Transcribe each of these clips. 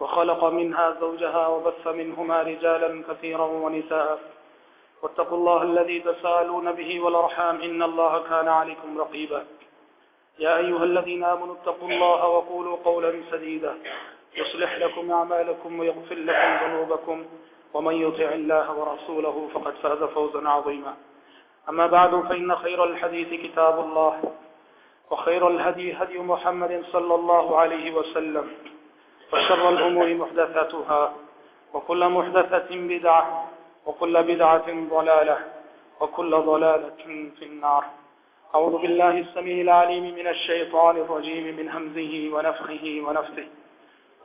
وخلق منها زوجها وبث منهما رجالا كثيرا ونساء. واتقوا الله الذي تسالون به والأرحام إن الله كان عليكم رقيبا. يا أيها الذين آمنوا اتقوا الله وقولوا قولا سديدا. يصلح لكم أعمالكم ويغفر لكم ذنوبكم. ومن يطع الله ورسوله فقد فاز فوزا عظيما. أما بعد، فإن خير الحديث كتاب الله. وخير الهدي هدي محمد صلى الله عليه وسلم. وشر الأمور محدثاتها، وكل محدثة بدعة، وكل بدعة ضلالة، وكل ضلالة في النار. أعوذ بالله السميع العليم من الشيطان الرجيم، من همزه ونفخه ونفثه.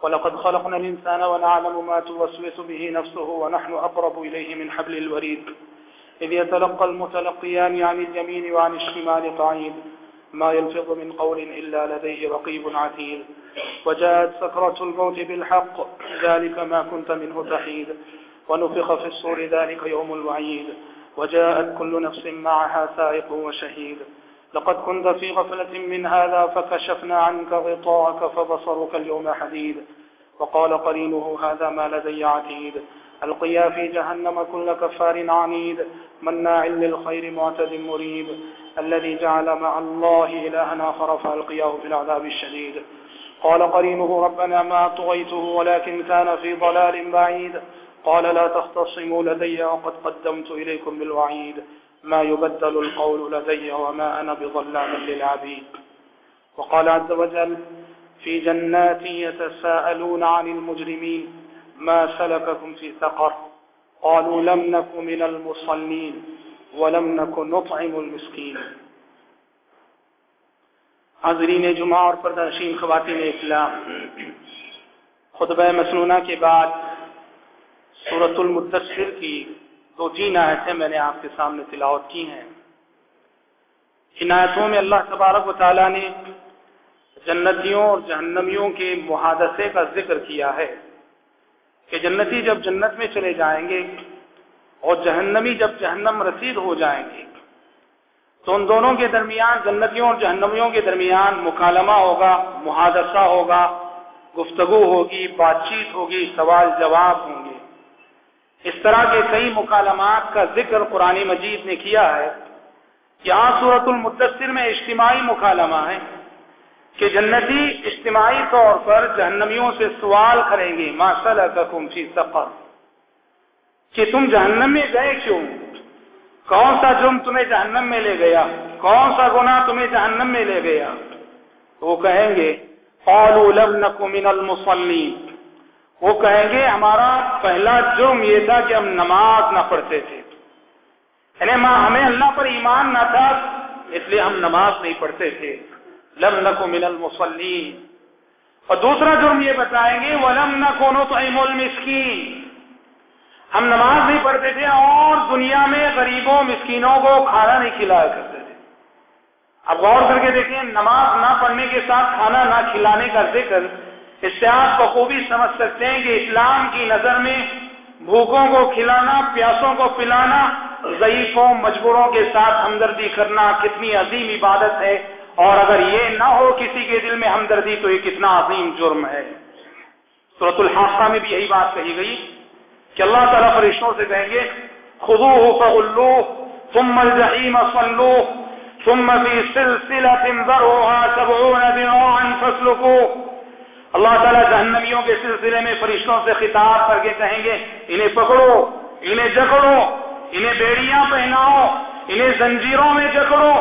ولقد خلقنا الإنسان ونعلم ما توسوس به نفسه، ونحن أقرب إليه من حبل الوريد. إذ يتلقى المتلقيان عن اليمين وعن الشمال قعيد. ما يلفظ من قول إلا لديه رقيب عتيد. وجاءت سكرة الموت بالحق، ذلك ما كنت منه تحيد. ونفخ في الصور ذلك يوم الوعيد. وجاءت كل نفس معها سائق وشهيد. لقد كنت في غفلة من هذا فكشفنا عنك غطاءك فبصرك اليوم حديد. وقال قرينه، هذا ما لدي عتيد. القيا في جهنم كل كفار عنيد. مناع للخير معتد مريب. الذي جعل مع الله إلهنا آخر فألقياه في العذاب الشديد. قال قرينه، ربنا ما طغيته ولكن كان في ضلال بعيد. قال، لا تختصموا لدي وقد قدمت إليكم بالوعيد. ما يبدل القول لدي وما أنا بظلام للعبيد. وقال عز وجل، في جنات يتساءلون عن المجرمين، ما سلككم في سقر؟ قالوا، لم نك من المصلين. ولم نك نطعم المسكين حاضرین جمعہ اور پردنشین خواتین اسلام۔ خطبہ مسنونہ کے بعد صورت المدثر کی دو تین آیتیں میں نے آپ کے سامنے تلاوت کی ہیں۔ ان آیتوں میں اللہ تبارک و تعالیٰ نے جنتیوں اور جہنمیوں کے محادثے کا ذکر کیا ہے کہ جنتی جب جنت میں چلے جائیں گے اور جہنمی جب جہنم رسید ہو جائیں گے، تو ان دونوں کے درمیان، جنتیوں اور جہنمیوں کے درمیان مکالمہ ہوگا، محادثہ ہوگا، گفتگو ہوگی، بات چیت ہوگی، سوال جواب ہوں گے۔ اس طرح کے کئی مکالمات کا ذکر قرآن مجید نے کیا ہے یہاں صورت المدثر میں اجتماعی مکالمہ ہے کہ جنتی اجتماعی طور پر جہنمیوں سے سوال کریں گے ماشاء اللہ فی سفر کہ تم جہنم میں گئے کیوں؟ کون سا جرم تمہیں جہنم میں لے گیا؟ کون سا گناہ تمہیں جہنم میں لے گیا؟ وہ کہیں گے، قالوا لم نكن من المصلين وہ کہیں گے، ہمارا پہلا جرم یہ تھا کہ ہم نماز نہ پڑھتے تھے۔ یعنی ماں ہمیں اللہ پر ایمان نہ تھا، اس لیے ہم نماز نہیں پڑھتے تھے۔ لم نکو من المسلین اور دوسرا جرم یہ بتائیں گے، ولم نکو نطعم المسکین ہم نماز نہیں پڑھتے تھے اور دنیا میں غریبوں، مسکینوں کو کھانا نہیں کھلایا کرتے تھے۔ اب غور کر کے دیکھیں، نماز نہ پڑھنے کے ساتھ کھانا نہ کھلانے کا ذکر اس سے آپ بخوبی سمجھ سکتے ہیں کہ اسلام کی نظر میں بھوکوں کو کھلانا، پیاسوں کو پلانا، ضعیفوں، مجبوروں کے ساتھ ہمدردی کرنا کتنی عظیم عبادت ہے۔ اور اگر یہ نہ ہو کسی کے دل میں ہمدردی تو یہ کتنا عظیم جرم ہے۔ صورت الحاصہ میں بھی یہی بات کہی گئی۔ کہ اللہ تعالیٰ فرشتوں سے کہیں گے خدو فغلو ثم الجحیم صلو ثم في سلسلة ذرعها سبعون ذراعا فاسلكوه اللہ تعالیٰ جہنمیوں کے سلسلے میں فرشتوں سے خطاب کر کے کہیں گے، انہیں پکڑو، انہیں جکڑو، انہیں بیڑیاں پہناؤ، انہیں زنجیروں میں جکڑو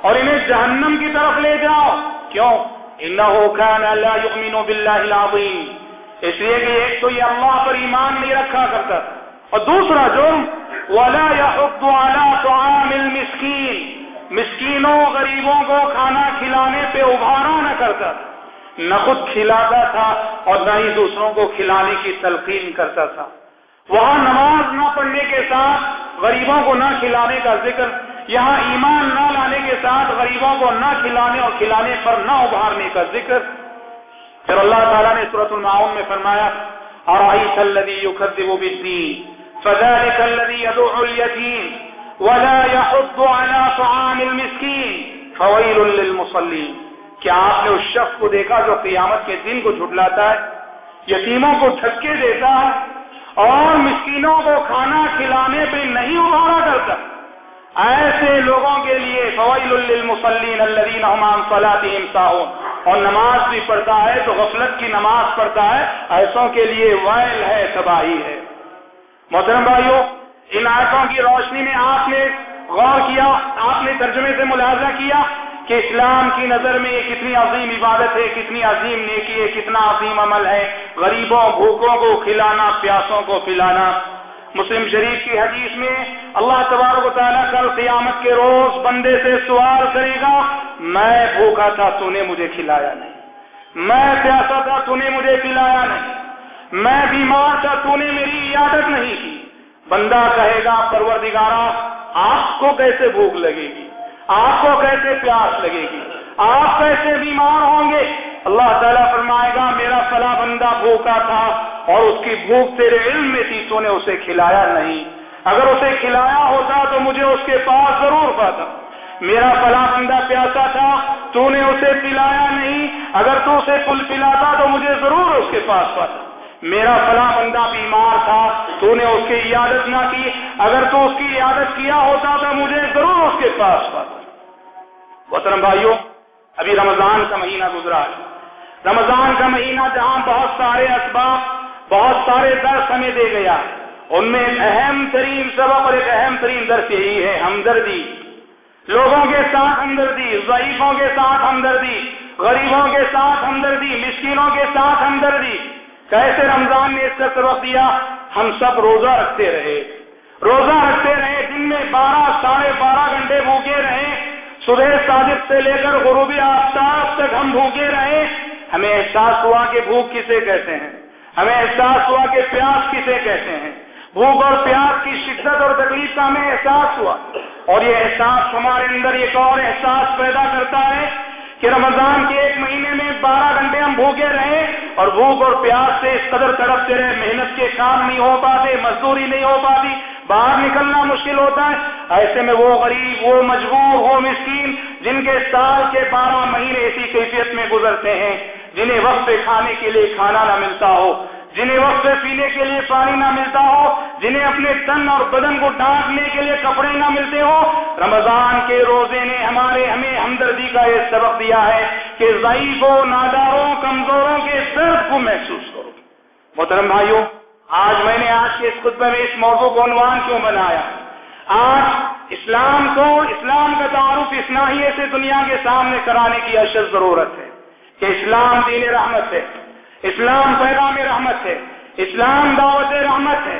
اور انہیں جہنم کی طرف لے جاؤ۔ کیوں؟ انہو کان لا یؤمن باللہ العظیم۔ اس لیے کہ ایک تو یہ اللہ پر ایمان نہیں رکھا کرتا اور دوسرا جرم، ولا يحض على طعام مسکینوں، غریبوں کو کھانا کھلانے پہ ابھارا نہ کرتا، نہ خود کھلاتا تھا اور نہ ہی دوسروں کو کھلانے کی تلقین کرتا تھا۔ وہاں نماز نہ پڑھنے کے ساتھ غریبوں کو نہ کھلانے کا ذکر، یہاں ایمان نہ لانے کے ساتھ غریبوں کو نہ کھلانے اور کھلانے پر نہ ابھارنے کا ذکر۔ پھر اللہ نے صورت المعاون میں فرمایا، أرأيت الذي يكذب بالدين فذلك الذي يدعو اليتيم ولا يحض على طعام المسكين؟ فويل للمصلين. کیا آپ نے اس شخص کو دیکھا جو قیامت کے دن کو جھٹلاتا ہے؟ یتیموں کو دھکے دیتا ہے اور مسکینوں کو کھانا کھلانے پہ نہیں ابھارا کرتا۔ ایسے لوگوں کے لیے فوائل للمصلین الذین هم عن صلاتهم ساهون اور نماز بھی پڑھتا ہے تو غفلت کی نماز پڑھتا ہے، ایسوں کے لیے وائل ہے، تباہی ہے۔ محترم بھائیوں، ان آیتوں کی روشنی میں آپ نے غور کیا، آپ نے ترجمے سے ملاحظہ کیا کہ اسلام کی نظر میں یہ کتنی عظیم عبادت ہے، کتنی عظیم نیکی ہے، کتنا عظیم عمل ہے۔ غریبوں، بھوکوں کو کھلانا، پیاسوں کو پلانا۔ مسلم شریف کی حدیث میں اللہ تبارک و تعالیٰ کل قیامت کے روز بندے سے سوال کرے گا، میں بھوکا تھا، تو نے مجھے کھلایا نہیں۔ میں پیاسا تھا، تو نے مجھے پلایا نہیں۔ میں بیمار تھا، تو نے میری عیادت نہیں کی۔ بندہ کہے گا پروردگارا آپ کو کیسے بھوک لگے گی؟ آپ کو کیسے پیاس لگے گی؟ آپ کیسے بیمار ہوں گے؟ اللہ تعالیٰ فرمائے گا، میرا فلا بندہ بھوکا تھا اور اس کی بھوک تیرے علم میں تھی، تو نے اسے کھلایا نہیں۔ اگر اسے کھلایا ہوتا تو مجھے اس کے پاس ضرور پاتا۔ میرا فلا بندہ پیاسا تھا، تو نے اسے پلایا نہیں۔ اگر تو اسے پل پلاتا تو مجھے ضرور اس کے پاس پاتا۔ میرا فلاں بندہ بیمار تھا، تو نے اس کی عیادت نہ کی۔ اگر تو اس کی عیادت کیا ہوتا تو مجھے ضرور اس کے پاس پاتا۔ محترم بھائیوں، ابھی رمضان کا مہینہ گزرا ہے۔ رمضان کا مہینہ جہاں بہت سارے اسباب بہت سارے درس ہمیں دے گیا۔ ان میں ایک اہم ترین سبب اور ایک اہم ترین درس یہی ہے، ہمدردی۔ لوگوں کے ساتھ ہمدردی، ضعیفوں کے ساتھ ہمدردی، غریبوں کے ساتھ ہمدردی، مسکینوں کے ساتھ ہمدردی۔ کیسے رمضان نے اس کا سبق دیا؟ ہم سب روزہ رکھتے رہے۔ روزہ رکھتے رہے، دن میں بارہ، ساڑھے بارہ گھنٹے بھوکے رہے۔ صبح صادق سے لے کر غروبی آفتاب تک ہم بھوکے رہے۔ ہمیں احساس ہوا کہ بھوک کسے کہتے ہیں۔ ہمیں احساس ہوا کہ پیاس کسے کہتے ہیں؟ بھوک اور پیاس کی شدت اور تکلیف کا ہمیں احساس ہوا۔ اور یہ احساس ہمارے اندر ایک اور احساس پیدا کرتا ہے کہ رمضان کے ایک مہینے میں بارہ گھنٹے ہم بھوکے رہے اور بھوک اور پیاس سے اس قدر تڑپتے رہے محنت کے کام نہیں ہو پاتے، مزدوری نہیں ہو پاتی، باہر نکلنا مشکل ہوتا ہے۔ ایسے میں وہ غریب، وہ مجبور، وہ مسکین جن کے سال کے بارہ مہینے ایسی کیفیت میں گزرتے ہیں۔ جنہیں وقت پہ کھانے کے لیے کھانا نہ ملتا ہو، جنہیں وقت پہ پینے کے لیے پانی نہ ملتا ہو، جنہیں اپنے تن اور بدن کو ڈانٹنے کے لیے کپڑے نہ ملتے ہو۔ رمضان کے روزے نے ہمارے ہمیں ہمدردی کا یہ سبق دیا ہے کہ ضعیفوں، ناداروں، کمزوروں کے درد کو محسوس کرو۔ محترم بھائیوں، آج میں نے آج کے اس خطبے میں اس موضوع کو عنوان کیوں بنایا؟ آج اسلام کو، اسلام کا تعارف اسناحیے سے دنیا کے سامنے کرانے کی اشد ضرورت ہے۔ کہ اسلام دین رحمت ہے، اسلام پیغام رحمت ہے، اسلام دعوت رحمت ہے۔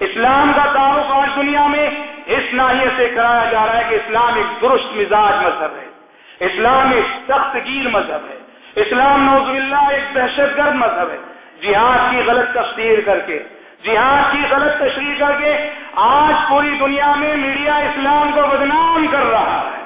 اسلام کا تعارف آج دنیا میں اس ناحیے سے کرایا جا رہا ہے کہ اسلام ایک درست مزاج مذہب ہے۔ اسلام ایک سخت گیر مذہب ہے۔ اسلام نوز اللہ ایک دہشت گرد مذہب ہے۔ جہاد کی غلط تفسیر کر کے، جہاد کی غلط تشریح کر کے آج پوری دنیا میں میڈیا اسلام کو بدنام کر رہا ہے۔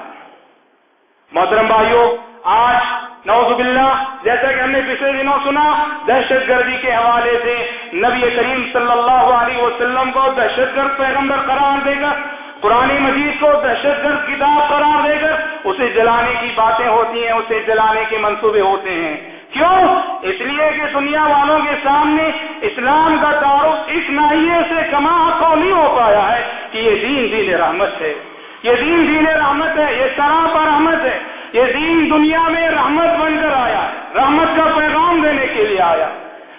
محترم بھائیوں آج نوز باللہ، جیسا کہ ہم نے پچھلے دنوں سنا، دہشت گردی کے حوالے سے نبی کریم صلی اللہ علیہ وسلم کو دہشت گرد پیغمبر قرار دے کر قرآن مجید کو دہشت گرد کتاب قرار دے کر، اسے جلانے کی باتیں ہوتی ہیں، اسے جلانے کے منصوبے ہوتے ہیں۔ کیوں؟ اس لیے کہ دنیا والوں کے سامنے اسلام کا تعارف اس ناحیے سے کما کو نہیں ہو پایا ہے کہ یہ دین دین رحمت ہے۔ یہ دین دین رحمت ہے، یہ سراپا رحمت ہے۔ یہ دین دنیا میں رحمت بن کر آیا، رحمت کا پیغام دینے کے لیے آیا۔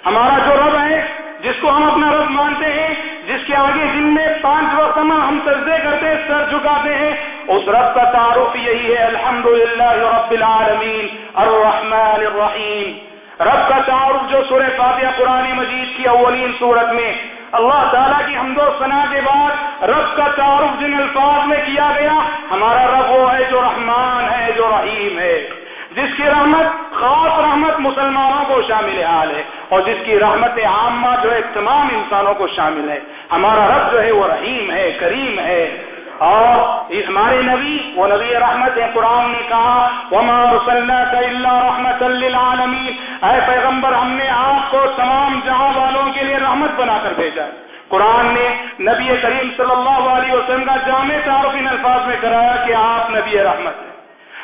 ہمارا جو رب ہے، جس کو ہم اپنا رب مانتے ہیں، جس کے آگے دن میں پانچ وقت ہم سجدے کرتے سر جھکاتے ہیں، اس رب کا تعارف یہی ہے الحمد للہ رب العالمین، الرحمن الرحیم۔ رب کا تعارف جو سورہ فاتحہ قرآن مجید کی اولین صورت میں اللہ تعالیٰ کی حمد و ثنا کے بعد رب کا تعارف جن الفاظ میں کیا گیا، ہمارا رب وہ ہے جو رحمان ہے، جو رحیم ہے، جس کی رحمت، خاص رحمت مسلمانوں کو شامل حال ہے اور جس کی رحمت عامہ جو ہے تمام انسانوں کو شامل ہے۔ ہمارا رب جو ہے وہ رحیم ہے، کریم ہے۔ اور ہمارے نبی وہ نبی رحمت ہے قرآن نے کہا، وما رحمت للعالمین اے پیغمبر، ہم نے آپ کو تمام جہاں والوں کے لیے رحمت بنا کر بھیجا قرآن نے نبی کریم صلی اللہ علیہ وسلم کا جامع تعارف ان الفاظ میں کرایا کہ آپ نبی رحمت ہیں۔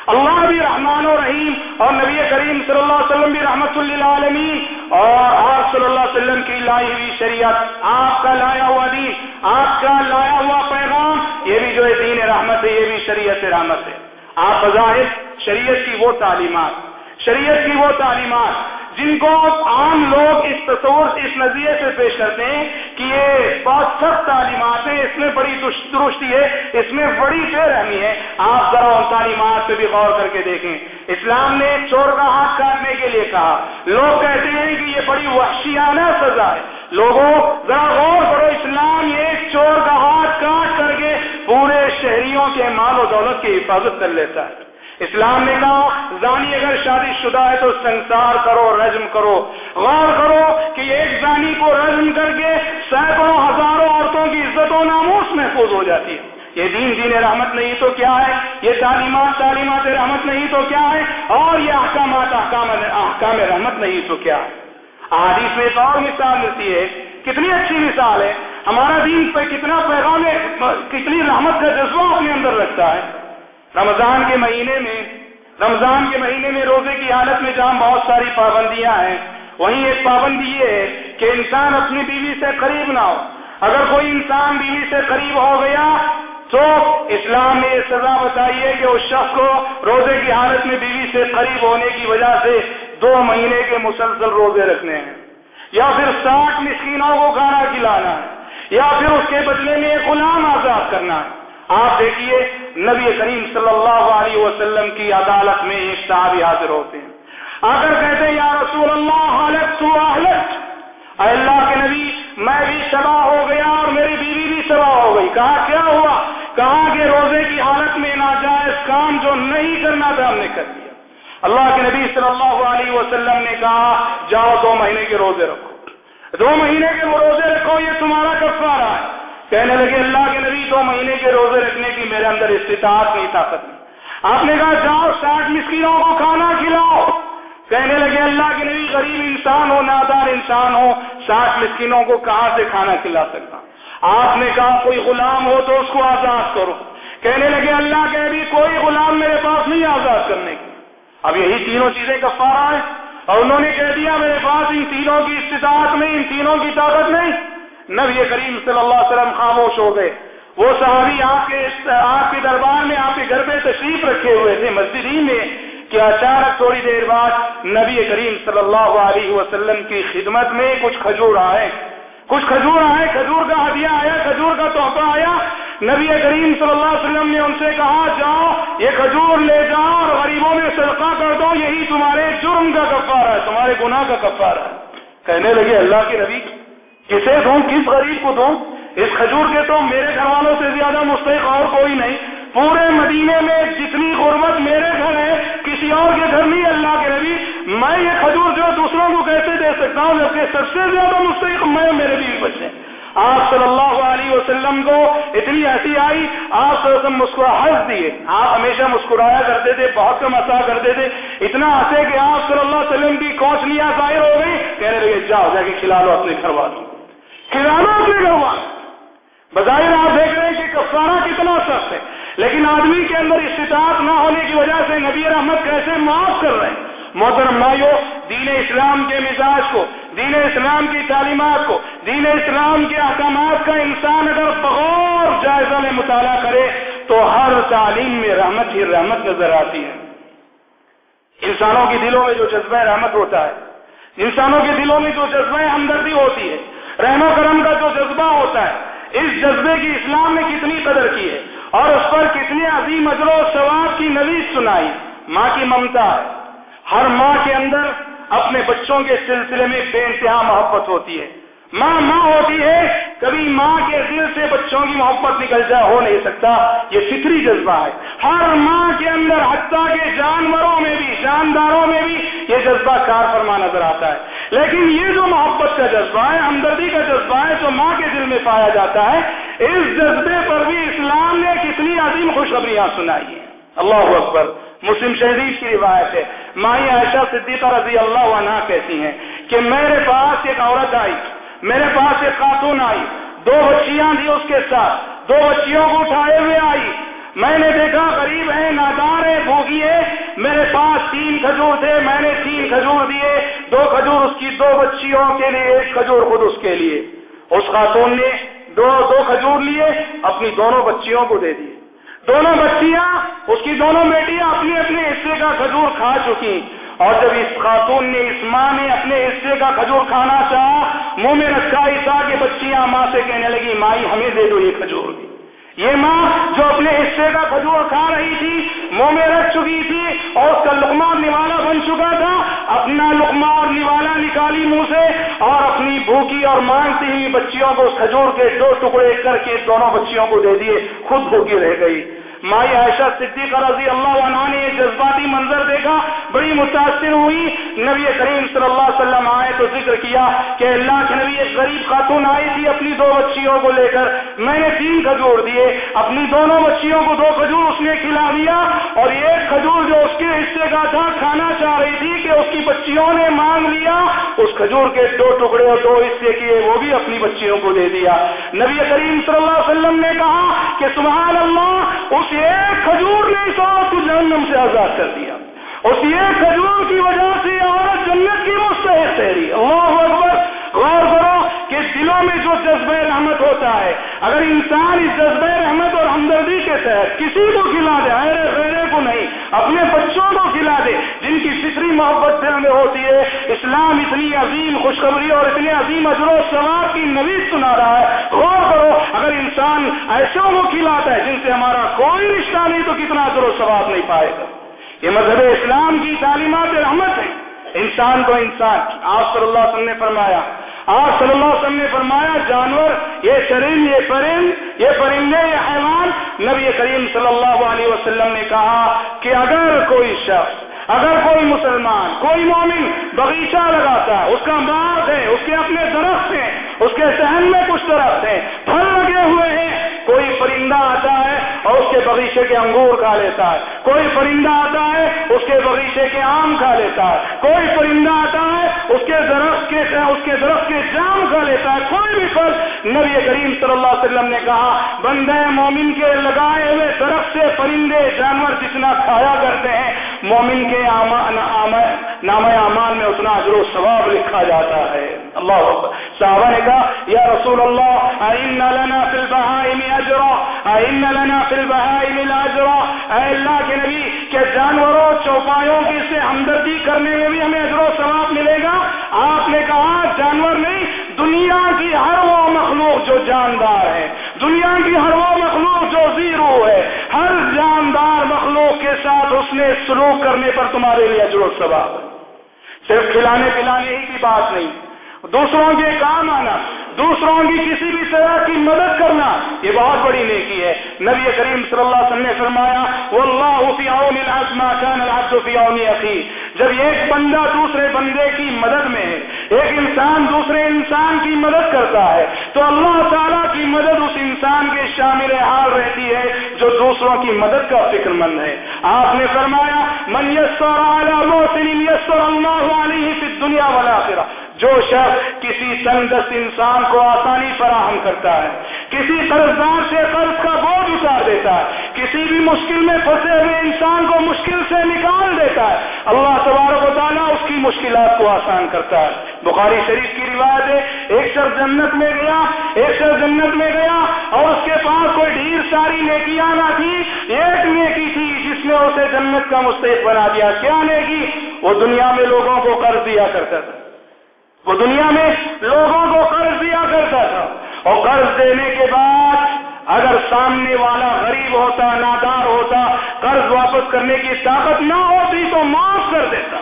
اللہ بھی رحمان و رحیم اور نبی کریم صلی اللہ علیہ وسلم بھی رحمت اللہ عالمین اور آپ صلی اللہ علیہ وسلم کی لائی ہوئی شریعت، آپ کا لایا ہوا دین، آپ کا لایا ہوا پیغام، یہ بھی جو ہے دین رحمت ہے، یہ بھی شریعت رحمت ہے۔ آپ بظاہر شریعت کی وہ تعلیمات، شریعت کی وہ تعلیمات جن کو عام لوگ اس تصور اس نظریے سے پیش کرتے ہیں کہ یہ بہت سخت تعلیمات ہیں، اس میں بڑی درستی ہے، اس میں بڑی بے رحمی ہے۔ آپ ذرا ان تعلیمات پہ بھی غور کر کے دیکھیں۔ اسلام نے چور کا ہاتھ کاٹنے کے لیے کہا۔ لوگ کہتے ہیں کہ یہ بڑی وحشیانہ سزا ہے۔ لوگوں، ذرا غور کرو، اسلام یہ چور کا ہاتھ کاٹ کر کے پورے شہریوں کے مال و دولت کی حفاظت کر لیتا ہے۔ اسلام نے کہا زانی اگر شادی شدہ ہے تو سنسار کرو، رجم کرو۔ غور کرو کہ ایک زانی کو رجم کر کے سینکڑوں ہزاروں عورتوں کی عزت و ناموس محفوظ ہو جاتی ہے۔ یہ دین دین رحمت نہیں تو کیا ہے؟ یہ تعلیمات تعلیمات رحمت نہیں تو کیا ہے؟ اور یہ احکامات احکام احکام رحمت نہیں تو کیا ہے؟ احادیث میں ایک اور مثال ملتی ہے۔ کتنی اچھی مثال ہے۔ ہمارا دین پہ کتنا پیغام، کتنی رحمت کا جذبہ اپنے اندر رکھتا ہے۔ رمضان کے مہینے میں رمضان کے مہینے میں روزے کی حالت میں جہاں بہت ساری پابندیاں ہیں، وہیں ایک پابندی یہ ہے کہ انسان اپنی بیوی سے قریب نہ ہو۔ اگر کوئی انسان بیوی سے قریب ہو گیا، تو اسلام نے یہ سزا بتائی ہے کہ اس شخص کو روزے کی حالت میں بیوی سے قریب ہونے کی وجہ سے دو مہینے کے مسلسل روزے رکھنے ہیں۔ یا پھر ساٹھ مسکینوں کو کھانا کھلانا ہے، یا پھر اس کے بدلے میں ایک غلام آزاد کرنا ہے۔ آپ دیکھیے نبی کریم صلی اللہ علیہ وسلم کی عدالت میں ایک صحابی حاضر ہوتے ہیں۔ اگر کہتے ہیں، یا رسول اللہ حالت تو حالت اے اللہ کے نبی، میں بھی سبا ہو گیا اور میری بیوی بھی سبا ہو گئی۔ کہا، کیا ہوا؟ کہا کہ روزے کی حالت میں ناجائز کام جو نہیں کرنا تھا، ہم نے کر دیا۔ اللہ کے نبی صلی اللہ علیہ وسلم نے کہا، جاؤ دو مہینے کے روزے رکھو۔ دو مہینے کے روزے رکھو، یہ تمہارا کفارہ ہے۔ کہنے لگے، اللہ کے نبی، دو مہینے کے روزے رکھنے کی میرے اندر استطاعت نہیں طاقت نہیں آپ نے کہا، جاؤ ساٹھ مسکینوں کو کھانا کھلاؤ۔ کہنے لگے، اللہ کے نبی غریب انسان ہو، نادار انسان ہو، ساٹھ مسکینوں کو کہاں سے کھانا کھلا سکتا؟ آپ نے کہا، کوئی غلام ہو تو اس کو آزاد کرو۔ کہنے لگے، اللہ کے نبی، کوئی غلام میرے پاس نہیں آزاد کرنے کی اب یہی تینوں چیزیں کفارہ ہیں۔ اور انہوں نے کہہ دیا، میرے پاس ان تینوں کی استطاعت نہیں، ان تینوں کی طاقت نہیں۔ نبی کریم صلی اللہ علیہ وسلم خاموش ہو گئے۔ وہ صحابی آپ کے آپ کے دربار میں آپ کے گھر پہ تشریف رکھے ہوئے تھے مسجد ہی میں کہ اچانک تھوڑی دیر بعد نبی کریم صلی اللہ علیہ وسلم کی خدمت میں کچھ کھجور آئے۔ کچھ کھجور آئے، کھجور کا ہدیہ آیا، کھجور کا تحفہ آیا۔ نبی کریم صلی اللہ علیہ وسلم نے ان سے کہا، جاؤ، یہ کھجور لے جاؤ اور غریبوں میں صدقہ کر دو، یہی تمہارے جرم کا کفار ہے، تمہارے گناہ کا کفار ہے۔ کہنے لگے، اللہ کے نبی کسے دوں کس غریب کو دوں اس کھجور کے تو میرے گھر والوں سے زیادہ مستحق اور کوئی نہیں۔ پورے مدینے میں جتنی غربت میرے گھر ہے، کسی اور کے گھر نہیں، اللہ کے نبی۔ میں یہ کھجور جو دوسروں کو کیسے دے سکتا ہوں، جبکہ سب سے زیادہ مستحق میں میرے بیوی بچے آپ صلی اللہ علیہ وسلم کو اتنی ہنسی آئی، آپ مسکرا دیے۔ آپ ہمیشہ مسکرایا کرتے تھے، بہت کم ہنسا کرتے تھے۔ اتنا ہنسے کہ آپ صلی اللہ علیہ وسلم کی کوچلیاں ظاہر ہو گئی کہنے لگے، جاؤ، جا کے کھلا لو اپنے گھر والوں کھلانا اپنے گھر والوں بظاہر آپ دیکھ رہے ہیں کہ کفارہ کتنا سخت ہے۔ لیکن آدمی کے اندر استطاعت نہ ہونے کی وجہ سے نبی رحمت کیسے معاف کر رہے ہیں؟ محترم مایو دین اسلام کے مزاج کو، دین اسلام کی تعلیمات کو، دین اسلام کے احکامات کا انسان اگر بغور جائزہ میں مطالعہ کرے، تو ہر تعلیم میں رحمت ہی رحمت نظر آتی ہے۔ انسانوں کے دلوں میں جو جذبہ رحمت ہوتا ہے، انسانوں کے دلوں میں جو جذبہ ہمدردی ہوتی ہے رحم و کرم کا جو جذبہ ہوتا ہے، اس جذبے کی اسلام نے کتنی قدر کی ہے اور اس پر کتنے عظیم اجر و ثواب کی نویز سنائی۔ ماں کی ممتا ہے ہر ماں کے اندر اپنے بچوں کے سلسلے میں بے انتہا محبت ہوتی ہے۔ ماں ماں ہوتی ہے، کبھی ماں کے دل سے بچوں کی محبت نکل جائے، ہو نہیں سکتا۔ یہ فطری جذبہ ہے۔ ہر ماں کے اندر، حتیٰ کے جانوروں میں بھی، جانداروں میں بھی یہ جذبہ کار فرما نظر آتا ہے۔ لیکن یہ جو محبت کا جذبہ ہے، ہمدردی کا جذبہ ہے، جو ماں کے دل میں پایا جاتا ہے، اس جذبے پر بھی اسلام نے کتنی عظیم خوشخبریاں سنائی ہیں۔ اللہ اکبر۔ مسلم شہید کی روایت ہے۔ مائی عائشہ صدیقہ رضی اللہ عنہ کہتی ہیں کہ میرے پاس ایک عورت آئی، میرے پاس ایک خاتون آئی، دو بچیاں تھی اس کے ساتھ، دو بچیوں کو اٹھائے ہوئے آئی میں نے دیکھا غریب ہے نادار ہے بھوگی ہے میرے پاس تین کھجور تھے، میں نے تین کھجور دیے۔ دو کھجور اس کی دو بچیوں کے لیے، ایک کھجور خود اس کے لیے۔ اس خاتون نے دو دو کھجور لیے، اپنی دونوں بچیوں کو دے دیے۔ دونوں بچیاں، اس کی دونوں بیٹیاں اپنے اپنے حصے کا کھجور کھا چکی۔ اور جب اس خاتون نے، اس ماں نے اپنے حصے کا کھجور کھانا چاہا، منہ میں رکھا ایسا کہ بچیاں ماں سے کہنے لگی، مائی ہمیں دے دو یہ کھجور۔ بھی یہ ماں جو اپنے حصے کا کھجور کھا رہی تھی، منہ میں رکھ چکی تھی اور اس کا لکما نوالا بن چکا تھا، اپنا لقمہ اور نوالا نکالی منہ سے اور اپنی بھوکی اور مانگتی ہوئی بچیوں کو اس کھجور کے دو ٹکڑے کر کے دونوں بچیوں کو دے دیے، خود بھوکی رہ گئی۔ مائی عائشہ صدیقہ رضی اللہ عنہ نے یہ جذباتی منظر دیکھا، بڑی متاثر ہوئی۔ نبی کریم صلی اللہ علیہ وسلم آئے تو ذکر کیا کہ اللہ کے نبی ایک غریب خاتون آئی تھی اپنی دو بچیوں کو لے کر۔ میں نے تین کھجور دیے، اپنی دونوں بچیوں کو دو کھجور اس نے کھلا دیا اور ایک کھجور جو اس کے حصے کا تھا، کھانا چاہ رہی تھی کہ اس کی بچیوں نے مانگ لیا۔ اس کھجور کے دو ٹکڑے اور دو حصے کیے، وہ بھی اپنی بچیوں کو دے دیا۔ نبی کریم صلی اللہ علیہ وسلم نے کہا کہ سبحان اللہ، اس ایک کھجور نے اس عورت کو جہنم سے آزاد کر دیا۔ اس ایک کھجور کی وجہ سے عورت جنت کی مستحق ٹھہری اللہ اکبر غور کرو کہ دلوں جذبہ رحمت ہوتا ہے۔ اگر انسان اس جذبہ رحمت اور ہمدردی کے تحت کسی کو کھلا دے ایرے غیرے کو نہیں، اپنے بچوں کو کھلا دے، جن کی فطری محبت دل میں ہوتی ہے، اسلام اتنی عظیم خوشخبری اور اتنے عظیم اجر و ثواب کی نویز سنا رہا ہے۔ غور کرو، اگر انسان ایسوں کو کھلاتا ہے جن سے ہمارا کوئی رشتہ نہیں، تو کتنا اجر و ثواب نہیں پائے گا۔ یہ مذہب اسلام کی تعلیمات رحمت ہے انسان کو انسان، آپ صلی اللہ علیہ وسلم نے فرمایا آپ صلی اللہ علیہ وسلم نے فرمایا، جانور، یہ شرین یہ پرند، یہ پرندے، یہ حیوان۔ نبی کریم صلی اللہ علیہ وسلم نے کہا کہ اگر کوئی شخص، اگر کوئی مسلمان، کوئی مومن بغیچہ لگاتا ہے، اس کا باغ ہے اس کے اپنے درخت ہیں، اس کے سہن میں کچھ درخت ہیں، پھل لگے ہوئے ہیں کوئی پرندہ آتا ہے اور اس کے بغیچے کے انگور کھا لیتا ہے، کوئی پرندہ آتا ہے، اس کے بغیچے کے آم کھا لیتا ہے، کوئی پرندہ آتا ہے، اس کے درخت کے اس کے درخت کے جام کھا لیتا ہے، کوئی بھی پھل۔ نبی کریم صلی اللہ علیہ وسلم نے کہا، بندے مومن کے لگائے ہوئے درخت سے پرندے جانور جتنا کھایا کرتے ہیں مومن کے نام اعمال میں اتنا اجر و ثواب لکھا جاتا ہے۔ اللہ صحابہ نے کہا، یا رسول اللہ لنا فی البہائم اجرا لنا فی البہائم الاجرا۔ اے اللہ کے نبی، کہ جانوروں، چوپایوں کی سے ہمدردی کرنے میں بھی ہمیں اجر و ثواب ملے گا۔ آپ نے کہا، جانور نہیں، دنیا کی ہر وہ مخلوق جو جاندار ہے۔ دنیا کی ہر وہ مخلوق جو زیرو ہے، ہر جاندار مخلوق کے ساتھ اس نے سلوک کرنے پر تمہارے لیے اجر و ثواب صرف کھلانے پلانے ہی کی بات نہیں دوسروں کے کام آنا، دوسروں کی کسی بھی طرح کی مدد کرنا، یہ بہت بڑی نیکی ہے۔ نبی کریم صلی اللہ علیہ وسلم نے فرمایا، واللہ فی عون العبد ما كان العبد فی عون اخی. جب ایک بندہ دوسرے بندے کی مدد میں ہے، ایک انسان دوسرے انسان کی مدد کرتا ہے، تو اللہ تعالیٰ کی مدد اس انسان کے شامل حال رہتی ہے جو دوسروں کی مدد کا فکر مند ہے۔ آپ نے فرمایا، من یسر علی محسن یسر اللہ علیہ فی الدنیا والآخرہ. جو شخص کسی تندس انسان کو آسانی فراہم کرتا ہے، کسی قرضدار سے قرض کا بوجھ اتار دیتا ہے، کسی بھی مشکل میں پھنسے ہوئے انسان کو مشکل سے نکال دیتا ہے، اللہ تبارک و تعالیٰ اس کی مشکلات کو آسان کرتا ہے۔ بخاری شریف کی روایت ہے، ایک شخص جنت میں گیا، ایک شخص جنت میں گیا اور اس کے پاس کوئی ڈھیر ساری نیکیاں نہ تھی ایک نیکی تھی جس نے اسے جنت کا مستحق بنا دیا۔ کیا نیکی؟ وہ دنیا میں لوگوں کو قرض دیا کرتا تھا۔ وہ دنیا میں لوگوں کو قرض دیا کرتا تھا۔ اور قرض دینے کے بعد اگر سامنے والا غریب ہوتا، نادار ہوتا، قرض واپس کرنے کی طاقت نہ ہوتی تو معاف کر دیتا۔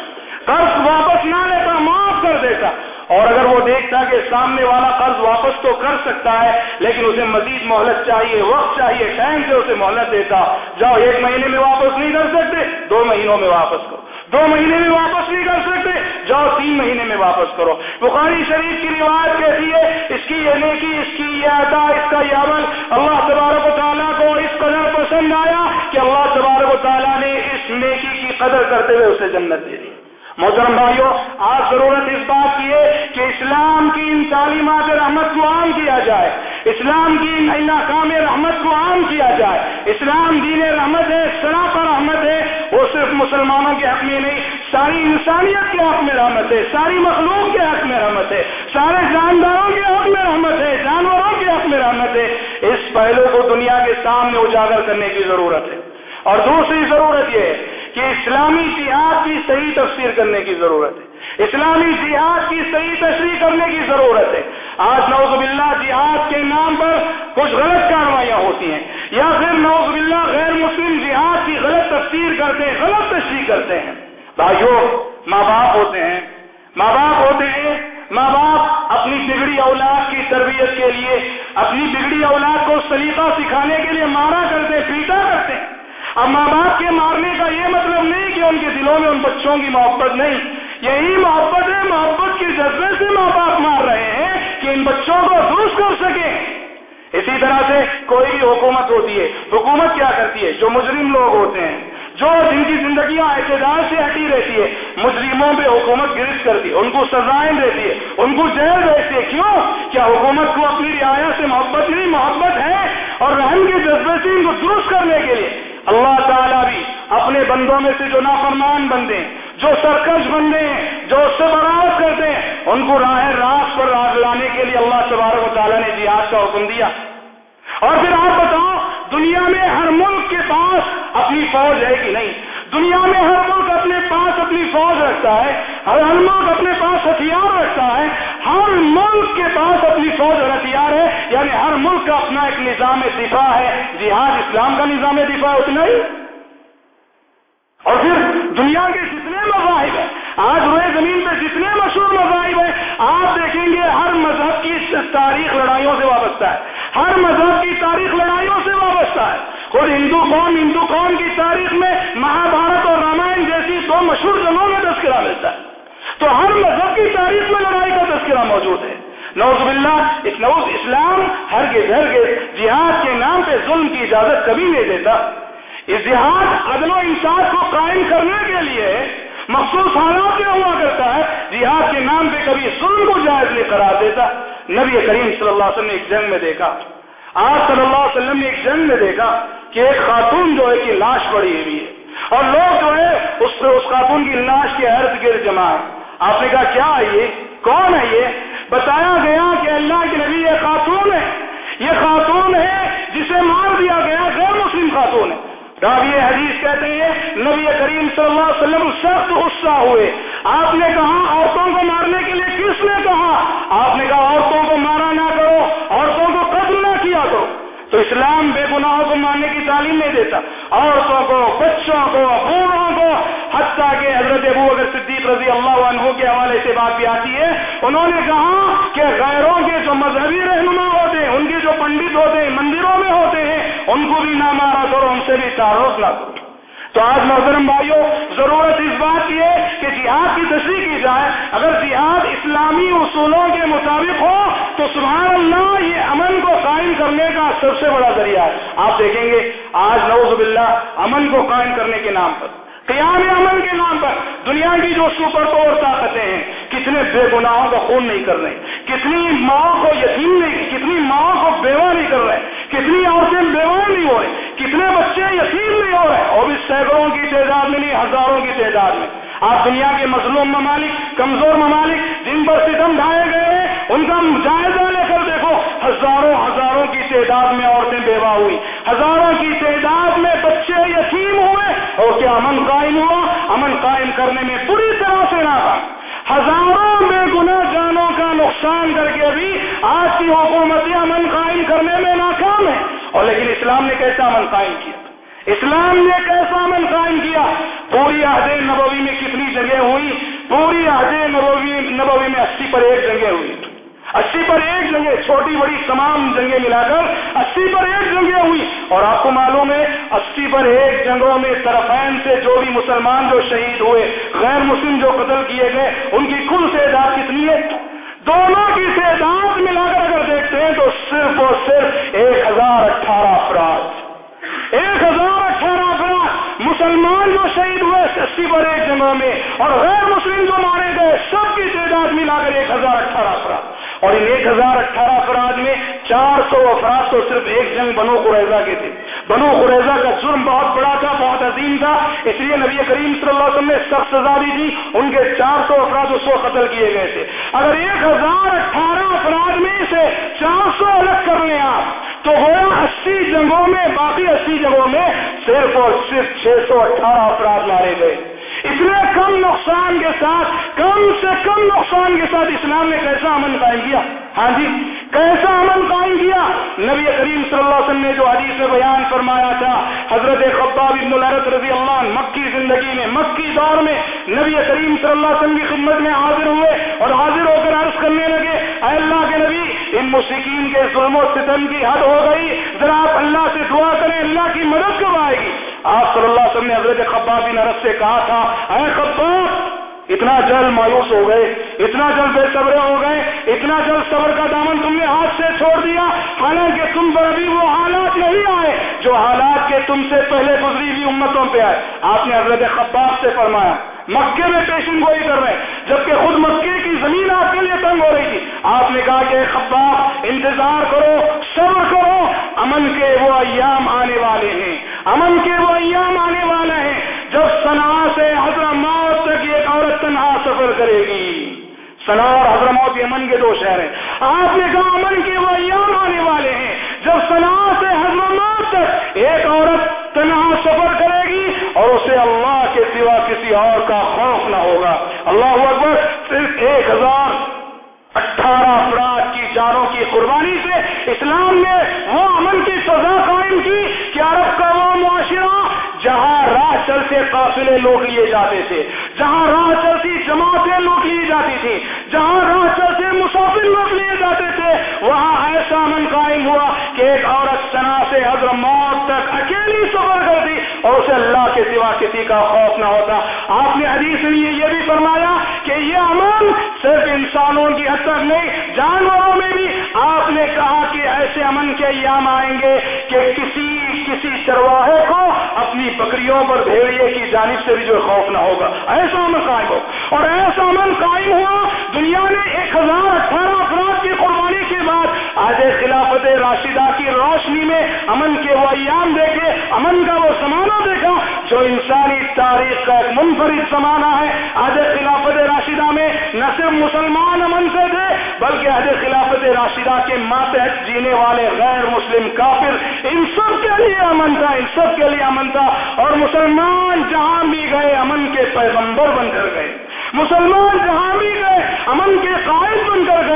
قرض واپس نہ لیتا، معاف کر دیتا۔ اور اگر وہ دیکھتا کہ سامنے والا قرض واپس تو کر سکتا ہے، لیکن اسے مزید مہلت چاہیے، وقت چاہیے، ٹائم سے اسے مہلت دیتا۔ جاؤ، ایک مہینے میں واپس نہیں کر سکتے، دو مہینوں میں واپس کرو۔ دو مہینے میں واپس نہیں کر سکتے۔ جاؤ تین مہینے میں واپس کرو۔ بخاری شریف کی روایت کہتی ہے، اس کی یعنی یہ نیکی اس کی یہ ادا، اس کا یہ عمل اللہ تبارک و تعالیٰ کو اس قدر پسند آیا کہ اللہ تبارک و تعالیٰ نے اس نیکی کی قدر کرتے ہوئے اسے جنت دے دی۔ محترم بھائیوں آج ضرورت اس بات کی ہے کہ اسلام کی ان تعلیمات رحمت کو عام کیا جائے۔ اسلام کی ان ناکام رحمت کو عام کیا جائے۔ اسلام دین رحمت ہے پر رحمت ہے وہ صرف مسلمانوں کے حق میں نہیں، ساری انسانیت کے حق میں رحمت ہے، ساری مخلوق کے حق میں رحمت ہے، سارے جانداروں کے حق میں رحمت ہے، جانوروں کے حق میں رحمت ہے۔ اس پہلو کو دنیا کے سامنے اجاگر کرنے کی ضرورت ہے۔ اور دوسری ضرورت یہ ہے کہ اسلامی جہاد کی صحیح تفسیر کرنے کی ضرورت ہے۔ اسلامی جہاد کی صحیح تشریح کرنے کی ضرورت ہے۔ آج نوز باللہ جہاد کے نام پر کچھ غلط کاروائیاں ہوتی ہیں۔ یا پھر نوز باللہ غیر مسلم جہاد کی غلط تفسیر کرتے ہیں، غلط تشریح کرتے ہیں۔ بھائیوں ماں باپ ہوتے ہیں۔ ماں باپ ہوتے ہیں۔ ماں باپ اپنی بگڑی اولاد کی تربیت کے لیے، اپنی بگڑی اولاد کو سلیقہ سکھانے کے لیے مارا کرتے پیٹا کرتے ہیں۔ اب ماں باپ کے مارنے کا یہ مطلب نہیں کہ ان کے دلوں میں ان بچوں کی محبت نہیں۔ یہی محبت ہے، محبت کے جذبے سے ماں باپ مار رہے ہیں کہ ان بچوں کو درست کر سکے۔ اسی طرح سے کوئی بھی حکومت ہوتی ہے، حکومت کیا کرتی ہے؟ جو مجرم لوگ ہوتے ہیں، جو جن کی زندگیاں اعتدار سے ہٹی رہتی ہے، مجرموں پہ حکومت گرفت کرتی ہے، ان کو سزائیں دیتی ہے، ان کو جیل دیتی ہے۔ کیوں؟ کیا حکومت کو اپنی رعایا سے محبت نہیں؟ محبت ہے اور رحم کے جذبے سے ان کو درست کرنے کے لیے۔ اللہ تعالیٰ بھی اپنے بندوں میں سے جو نافرمان بندے ہیں جو سرکش بندے ہیں، جو اس سے برات کرتے ہیں، ان کو راہ راست پر راز لانے کے لیے اللہ تبارک و تعالیٰ نے جہاد کا حکم دیا۔ اور پھر آپ بتاؤ، دنیا میں ہر ملک کے پاس اپنی فوج ہے کہ نہیں؟ دنیا میں ہر ملک اپنے پاس اپنی فوج رکھتا ہے، ہر ملک اپنے پاس ہتھیار رکھتا ہے، ہر ملک کے پاس اپنی فوج اور ہتھیار ہے یعنی ہر ملک کا اپنا ایک نظام دفاع ہے۔ جہاد اسلام کا نظام دفاع اتنا ہی۔ اور پھر دنیا کے جتنے مذاہب ہیں، آج روئے زمین پہ جتنے مشہور مذاہب ہیں، آپ دیکھیں گے ہر مذہب کی تاریخ لڑائیوں سے وابستہ ہے۔ ہر مذہب کی تاریخ لڑائیوں سے وابستہ ہے۔ خود ہندو قوم ہندو قوم کی تاریخ میں مہا بھارت اور رامائن جیسی دو مشہور جگہوں میں تذکرہ ملتا ہے۔ تو ہر مذہب کی تاریخ میں لڑائی کا تذکرہ موجود ہے۔ نوز باللہ، اس نوز اسلام ہر کے گھر کے جہاد کے نام پہ ظلم کی اجازت کبھی نہیں دیتا۔ اس عدل و انصاف کو قائم کرنے کے لیے مخصوص حالات میں ہوا کرتا ہے، جہاد کے نام پہ کبھی ظلم کو جائز نہیں قرار دیتا۔ نبی کریم صلی اللہ علیہ وسلم نے ایک جنگ میں دیکھا۔ آج صلی اللہ علیہ وسلم نے ایک جنگ میں دیکھا کہ ایک خاتون جو ہے کہ لاش پڑی ہوئی ہے۔ اور لوگ جو ہے اس پہ اس خاتون کی لاش کے ارد گرد جمع ہے آپ نے کہا، کیا ہے یہ؟ کون ہے یہ؟ بتایا گیا کہ اللہ کے نبی یہ خاتون ہے یہ خاتون ہے جسے مار دیا گیا غیر مسلم خاتون ہے راوی حدیث کہتے ہیں، نبی کریم صلی اللہ علیہ وسلم سخت غصہ ہوئے۔ آپ نے کہا، عورتوں کو مارنے کے لیے کس نے کہا؟ آپ نے کہا، عورتوں کو مارا نہ کرو، عورتوں کو قتل نہ کیا کرو۔ تو اسلام بے گناہوں کو ماننے کی تعلیم نہیں دیتا۔ عورتوں کو، بچوں کو، بوڑھوں کو، حتیٰ کہ حضرت ابو اگر صدیق رضی اللہ عنہ کے حوالے سے بات بھی آتی ہے۔ انہوں نے کہا کہ غیروں کے جو مذہبی رہنما ہوتے ہیں، ان کے جو پنڈت ہوتے ہیں، مندروں میں ان کو بھی نہ مارا کرو ان سے بھی تعارف نہ کرو۔ تو آج محترم بھائیوں ضرورت اس بات کی ہے کہ جہاد کی تشریح کی جائے۔ اگر جہاد اسلامی اصولوں کے مطابق ہو، تو سبحان اللہ، یہ امن کو قائم کرنے کا سب سے بڑا ذریعہ ہے۔ آپ دیکھیں گے، آج نوز باللہ، امن کو قائم کرنے کے نام پر، قیام امن کے نام پر دنیا کی جو سپر پاور طاقتیں ہیں، کتنے بے گناہوں کا خون نہیں کر رہے، کتنی ماں کو یتیم نہیں، کتنی ماں کو بیوہ نہیں کر رہے، کتنی عورتیں بیوہ نہیں ہو رہے کتنے بچے یتیم نہیں ہو رہے اور بھی سینکڑوں کی تعداد میں نہیں، ہزاروں کی تعداد میں۔ آپ دنیا کے مظلوم ممالک، کمزور ممالک، جن پر ستم ڈھائے گئے ہیں، ان کا جائزہ لے کر دیکھو، ہزاروں ہزاروں کی تعداد میں عورتیں بیوہ ہوئی ہزاروں کی تعداد میں بچے یتیم ہوئے اور کیا امن قائم ہوا؟ امن قائم کرنے میں پوری طرح سے نہ تھا۔ ہزاروں بے گناہ جانوں کا نقصان کر کے بھی آج کی حکومتیں امن قائم کرنے میں ناکام ہے اور لیکن اسلام نے کیسا امن قائم کیا؟ اسلام نے کیسا امن قائم کیا؟ پوری عہد نبوی میں کتنی جگہ ہوئی پوری عہد نبوی نبوی میں اسی پر ایک جنگیں ہوئی اسی پر ایک جنگیں، چھوٹی بڑی تمام جنگیں ملا کر اسی پر ایک جنگیں ہوئی اور آپ کو معلوم ہے، اسی پر ایک جنگوں میں طرفین سے جو بھی مسلمان جو شہید ہوئے، غیر مسلم جو قتل کیے گئے، ان کی کل تعداد کتنی ہے؟ دونوں کی تعداد ملا کر اگر دیکھتے ہیں تو صرف اور صرف ایک ہزار اٹھارہ افراد۔ ایک ہزار اٹھارہ افراد مسلمان جو شہید ہوئے اسی پر ایک جنگوں میں اور غیر مسلم جو مارے گئے، سب کی تعداد ملا کر ایک ہزار اٹھارہ افراد۔ اور ان ایک ہزار اٹھارہ افراد میں چار سو افراد تو صرف ایک جنگ بنو قریضہ کے تھے۔ بنو قریضہ کا جرم بہت بڑا تھا، بہت عظیم تھا۔ اس لیے نبی کریم صلی اللہ علیہ وسلم نے سخت سزا دی تھی۔ ان کے چار سو افراد اس کو قتل کیے گئے تھے۔ اگر ایک ہزار اٹھارہ افراد میں سے چار سو الگ کر لیں آپ، تو گویا اسی جنگوں میں، باقی اسی جگہوں میں صرف اور صرف چھ سو اٹھارہ افراد مارے گئے۔ اتنے کم نقصان کے ساتھ، کم سے کم نقصان کے ساتھ اسلام نے کیسا امن قائم کیا؟ ہاں جی کیسا امن قائم کیا؟ نبی کریم صلی اللہ علیہ وسلم نے جو حدیث میں بیان فرمایا تھا، حضرت خباب ابن الحرت رضی اللہ عنہ مکی زندگی میں، مکی دور میں نبی کریم صلی اللہ علیہ وسلم کی خدمت میں حاضر ہوئے اور حاضر ہو کر عرض کرنے لگے، اے اللہ کے نبی، ان مشکین کے ظلم و ستم کی حد ہو گئی، ذرا آپ اللہ سے دعا کریں، اللہ کی مدد کب آئے گی؟ آپ صلی اللہ علیہ وسلم نے حضرت خباب بن عرب سے کہا تھا، اے خباب اتنا جلد مایوس ہو گئے، اتنا جلد بے صبر ہو گئے، اتنا جلد صبر کا دامن تم نے ہاتھ سے چھوڑ دیا، حالانکہ تم پر ابھی وہ حالات نہیں آئے، جو حالات کے تم سے پہلے گزری ہوئی امتوں پہ آئے۔ آپ نے حضرت خباب سے فرمایا، مکے میں پیشن گوئی کر رہے ہیں، جبکہ خود مکے کی زمین آپ کے لیے تنگ ہو رہی تھی۔ آپ نے کہا کہ خباب انتظار کرو، صبر کرو، امن کے وہ ایام آنے والے ہیں۔ امن کے وہ ایام آنے والے ہیں جب سنا سے حضرت موت تک ایک عورت تنہا سفر کرے گی۔ سنا اور حضرت موت یمن کے دو شہر ہیں۔ آپ نے کہا امن کے وہ ایام آنے والے ہیں۔ جب سنا سے حضرت موت تک ایک عورت تنہا سفر کرے گی اور اسے اللہ کے سوا کسی اور کا خوف نہ ہوگا۔ اللہ اکبر، صرف ایک ہزار اٹھارہ افراد کی جانوں کی قربانی سے اسلام نے وہ امن کی سزا قائم کی عرب کا وہ معاشرہ، جہاں راہ چلتے قافلے لوٹ لیے جاتے تھے، جہاں راہ چلتی جماعتیں لوٹ لی جاتی تھی جہاں راہ چلتے مسافر لوٹ لیے جاتے تھے، وہاں ایسا من قائم ہوا کہ ایک عورت سنا سے حضر موت تک اکیلی سفر کر دی اور اسے اللہ کے سوا کسی کا خوف نہ ہوتا۔ آپ نے حدیث لیے یہ بھی فرمایا کہ یہ امن صرف انسانوں کی حد تک نہیں، جانوروں میں بھی۔ آپ نے کہا کہ ایسے امن کے ایام آئیں گے کہ کسی کسی چرواہے کو اپنی بکریوں پر بھیڑیے کی جانب سے بھی جو خوف نہ ہوگا۔ ایسا امن قائم ہو۔ اور ایسا امن قائم ہوا، دنیا نے ایک ہزار اٹھارہ افراد کی قربانی آج خلافت راشدہ کی روشنی میں امن کے وہ ایام دیکھے، امن کا وہ زمانہ دیکھا جو انسانی تاریخ کا ایک منفرد زمانہ ہے۔ آج خلافت راشدہ میں نہ صرف مسلمان امن سے تھے، بلکہ آج خلافت راشدہ کے ماتحت جینے والے غیر مسلم کافر ان سب کے لیے امن تھا، ان سب کے لیے امن تھا۔ اور مسلمان جہاں بھی گئے، امن کے پیغمبر بن کر گئے۔ مسلمان جہاں بھی گئے، امن کے قائد بن کر گئے۔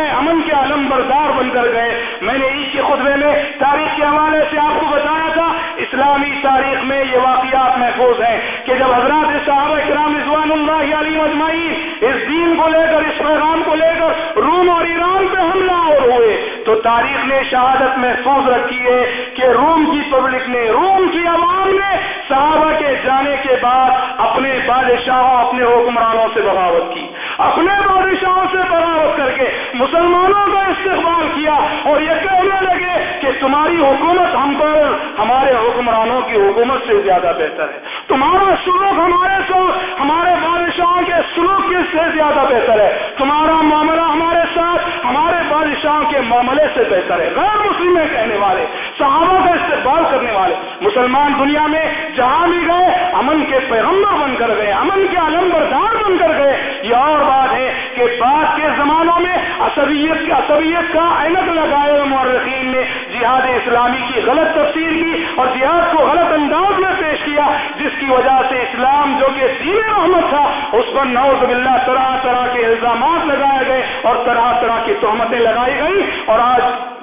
یہ واقعات محفوظ ہیں کہ جب حضرات صحابہ کرام رضوان اللہ علی مجمعین اس دین کو لے کر، اس پیغام کو لے کر روم اور ایران پہ حملہ اور ہوئے، تو تاریخ نے شہادت محفوظ رکھی ہے کہ روم کی پبلک نے، روم کی عوام نے صحابہ کے جانے کے بعد اپنے بادشاہوں، اپنے حکمرانوں سے بغاوت کی۔ اپنے بادشاہوں سے بغاوت کر کے مسلمانوں کا استقبال کیا اور یہ کہنے لگے کہ تمہاری حکومت ہم پر ہمارے حکمرانوں کی حکومت سے زیادہ بہتر ہے۔ تمہارا سلوک ہمارے ساتھ ہمارے بادشاہوں کے سلوک سے زیادہ بہتر ہے۔ تمہارا معاملہ ہمارے ساتھ ہمارے بادشاہوں کے معاملے سے بہتر ہے۔ غیر مسلم کہنے والے۔ صحابہ کا استقبال کرنے والے۔ مسلمان دنیا میں جہاں بھی گئے، امن کے پیغمبر بن کر گئے، امن کے علم بردار بن کر گئے۔ یہ اور بات ہے کہ بعد کے زمانوں میں عصبیت عصبیت کا اینک لگائے مورخین نے جہاد اسلامی کی غلط تفسیر کی اور جہاد کو غلط انداز میں پیش کیا، جس کی وجہ سے اسلام جو کہ دین رحمت تھا، اس پر نوز باللہ طرح طرح کے الزامات لگائے گئے اور طرح طرح کی تہمتیں لگائی گئی اور آج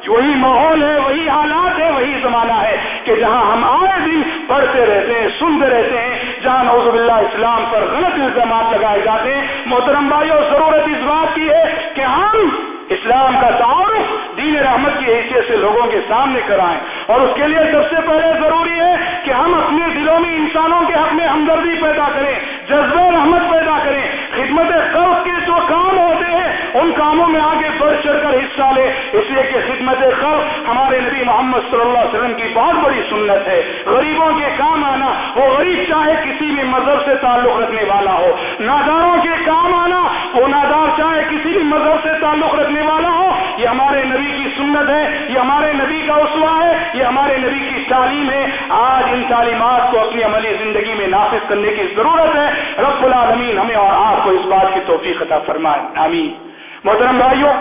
وہی ماحول ہے، وہی حالات ہے وہی زمانہ ہے کہ جہاں ہم آئے دن پڑھتے رہتے ہیں، سنتے رہتے ہیں، جہاں نوز اللہ اسلام پر غلط الزامات لگائے جاتے ہیں۔ محترم بھائیوں ضرورت اس بات کی ہے کہ ہم اسلام کا تعارف دین رحمت کی حیثیت سے لوگوں کے سامنے کرائیں۔ اور اس کے لیے سب سے پہلے ضروری ہے کہ ہم اپنے دلوں میں انسانوں کے حق میں ہمدردی پیدا کریں، جذبہ رحمت پیدا کریں، خدمت قرض کے جو کام ہیں، ان کاموں میں آگے بڑھ چڑھ کر حصہ لے۔ اس لیے کہ خدمت قرض ہمارے نبی محمد صلی اللہ علیہ وسلم کی بہت بڑی سنت ہے۔ غریبوں کے کام آنا، وہ غریب چاہے کسی بھی مذہب سے تعلق رکھنے والا ہو۔ ناداروں کے کام آنا، وہ نادار چاہے کسی بھی مذہب سے تعلق رکھنے والا ہو۔ یہ ہمارے نبی کی سنت ہے، یہ ہمارے نبی کا اسوا ہے، یہ ہمارے نبی کی تعلیم ہے۔ آج ان تعلیمات کو اپنی عملی زندگی میں نافذ کرنے کی ضرورت ہے۔ رب العالمین ہمیں اور آپ کو اس بات کی توفیق عطا فرمائے۔ آمین۔ محترم بھائیوں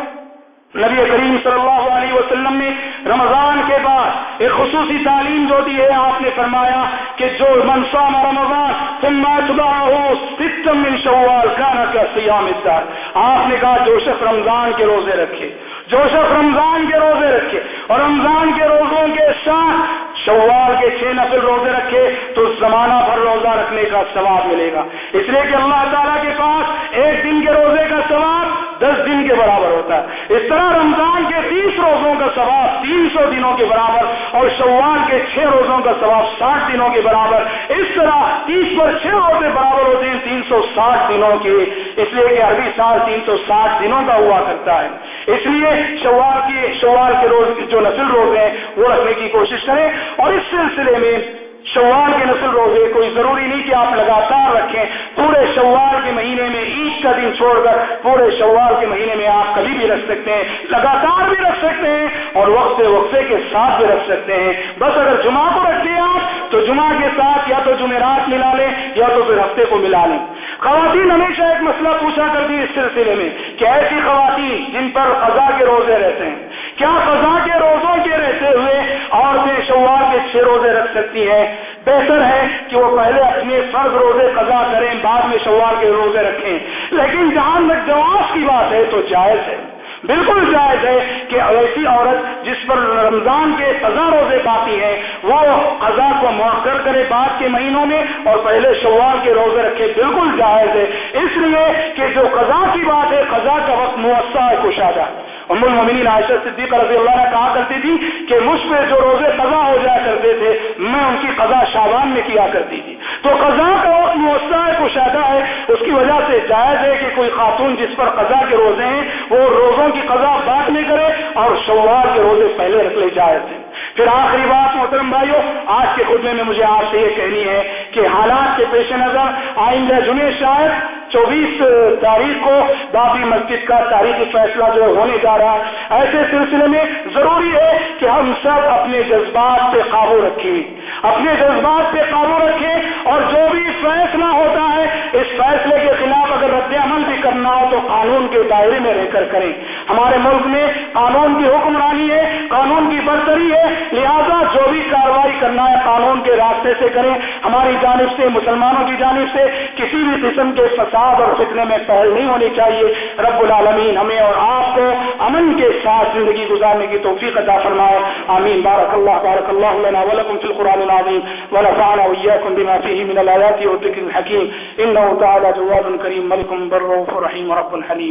نبی کریم صلی اللہ علیہ وسلم نے رمضان کے بعد ایک خصوصی تعلیم جو دی ہے، آپ نے فرمایا کہ جو منصام رمضان، ثم اتبعه من شوال كان كصيام الدهر آپ نے کہا جو شخص رمضان کے روزے رکھے۔ جو شخص رمضان کے روزے رکھے۔ اور رمضان کے روزوں کے ساتھ شوال کے چھ نفل روزے رکھے تو زمانہ بھر روزہ رکھنے کا ثواب ملے گا۔ اس لیے کہ اللہ تعالیٰ کے پاس ایک دن کے روزے کا ثواب دس دن کے برابر ہوتا ہے۔ اس طرح رمضان کے تیس روزوں کا ثواب تین سو دنوں کے برابر اور شوال کے چھ روزوں کا ثواب ساٹھ دنوں کے برابر۔ اس طرح تیس پر چھ روزے برابر ہوتے ہیں، تین سو ساٹھ دنوں کے۔ اس لیے کہ عربی سال تین سو ساٹھ دنوں کا ہوا کرتا ہے۔ اس لیے شوال کے شوال کے روز جو نسل روز ہیں، وہ رکھنے کی کوشش کریں۔ اور اس سلسلے میں شوال کے نسل روزے کوئی ضروری نہیں کہ آپ لگاتار رکھیں۔ پورے شوال کے مہینے میں عید کا دن چھوڑ کر پورے شوال کے مہینے میں آپ کبھی بھی رکھ سکتے ہیں۔ لگاتار بھی رکھ سکتے ہیں اور وقت وقفے کے ساتھ بھی رکھ سکتے ہیں۔ بس اگر جمعہ کو رکھتے ہیں آپ، تو جمعہ کے ساتھ یا تو جمعرات ملا لیں یا تو پھر ہفتے کو ملا لیں۔ خواتین ہمیشہ ایک مسئلہ پوچھا کرتی اس سلسلے میں کہ ایسی خواتین جن پر قضا کے روزے رہتے ہیں، کیا قضا کے روزوں کے رہتے ہوئے عورتیں شوال کے چھ روزے رکھ سکتی ہیں؟ بہتر ہے کہ وہ پہلے اپنے فرض روزے قضا کریں، بعد میں شوال کے روزے رکھیں۔ لیکن جہاں تک جواز کی بات ہے تو جائز ہے۔ بالکل جائز ہے کہ ایسی عورت جس پر رمضان کے قضا روزے پاتی ہے وہ قضا کو مؤخر کرے بعد کے مہینوں میں اور پہلے شوال کے روزے رکھے، بالکل جائز ہے۔ اس لیے کہ جو قضا کی بات ہے، قضا کا وقت موسع ہے کشادہ ام المومنین عائشہ صدیقہ رضی اللہ عنہ کہا کرتی تھی کہ مجھ پہ جو روزے قضا ہو جایا کرتے تھے، میں ان کی قضا شابان میں کیا کرتی تھی۔ تو قضا کا وقت موسع ہے کشادہ ہے، اس کی وجہ سے جائز ہے کہ کوئی خاتون جس پر قضا کے روزے ہیں، وہ روزوں کی قضا بعد میں کرے اور شوار کے روزے پہلے رکھ لے جائز ہیں پھر آخری بات، محترم بھائیوں آج کے خطبے میں مجھے آپ سے یہ کہنی ہے کہ حالات کے پیش نظر آئندہ جمعے شاید چوبیس تاریخ کو بابی مسجد کا تاریخی فیصلہ جو ہونے جا رہا ہے۔ ایسے سلسلے میں ضروری ہے کہ ہم سب اپنے جذبات پہ قابو رکھیں۔ اپنے جذبات پہ قابو رکھیں اور جو بھی فیصلہ ہوتا ہے، اس فیصلے کے خلاف اگر رد عمل بھی کرنا ہو تو قانون کے دائرے میں رہ کر کریں۔ ہمارے ملک میں قانون کی حکمرانی ہے، قانون کی برتری ہے، لہذا جو بھی کاروائی کرنا ہے قانون کے راستے سے کریں۔ ہماری جانب سے، مسلمانوں کی جانب سے کسی بھی قسم کے فساد اور فتنے میں پہل نہیں ہونی چاہیے۔ رب العالمین ہمیں اور آپ کو امن کے ساتھ زندگی گزارنے کی توفیق عطا فرمائے۔ آمین۔ بارک اللہ بارک اللہ لنا ولکم فی القرآن العظیم۔ ونفعنا وإياكم بما فيه من الآيات والذكر الحكيم إنه تعالى جواد كريم ملك بر رحيم رب حليم